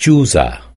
Chusa.